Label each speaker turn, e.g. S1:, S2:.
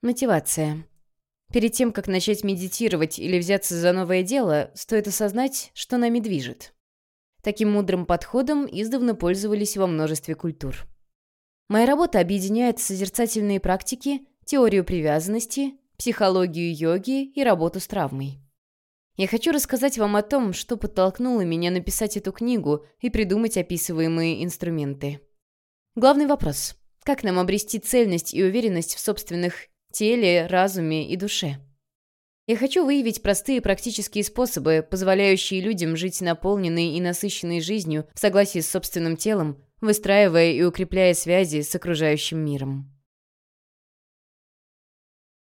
S1: Мотивация. Перед тем, как начать медитировать или взяться за новое дело, стоит осознать, что нами движет. Таким мудрым подходом издавна пользовались во множестве культур. Моя работа объединяет созерцательные практики, теорию привязанности, психологию йоги и работу с травмой. Я хочу рассказать вам о том, что подтолкнуло меня написать эту книгу и придумать описываемые инструменты. Главный вопрос – как нам обрести цельность и уверенность в собственных теле, разуме и душе? Я хочу выявить простые практические способы, позволяющие людям жить наполненной и насыщенной жизнью в согласии с собственным телом, выстраивая и укрепляя связи с окружающим миром.